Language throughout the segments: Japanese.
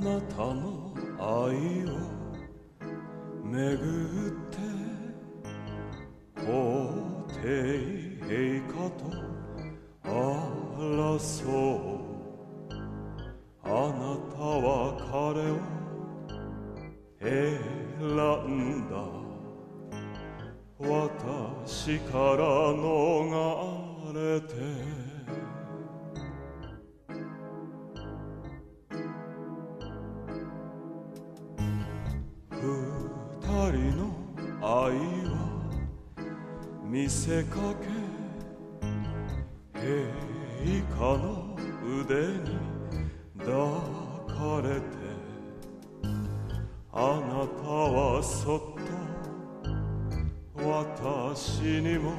なたの愛をめぐって法廷陛下と争う。あなたは彼を選んだ。私から逃れて。の愛は見せかけ陛下の腕に抱かれてあなたはそっと私にも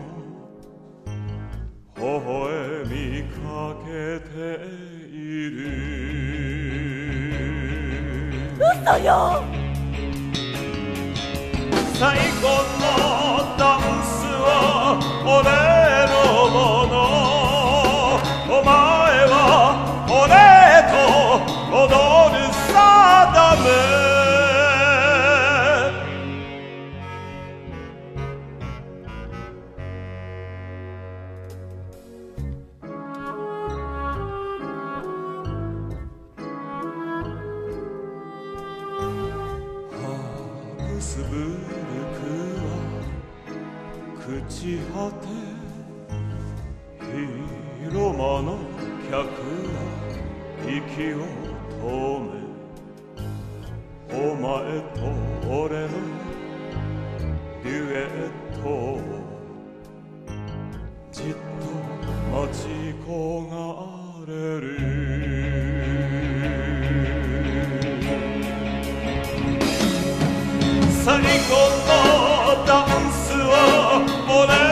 微笑みかけている。嘘よ！Saigon. ハプスブルクは朽ち果て。広間の客は息を止め。お前と俺のデュエットを。じっと待ち焦がれるり込んだダンスはもれ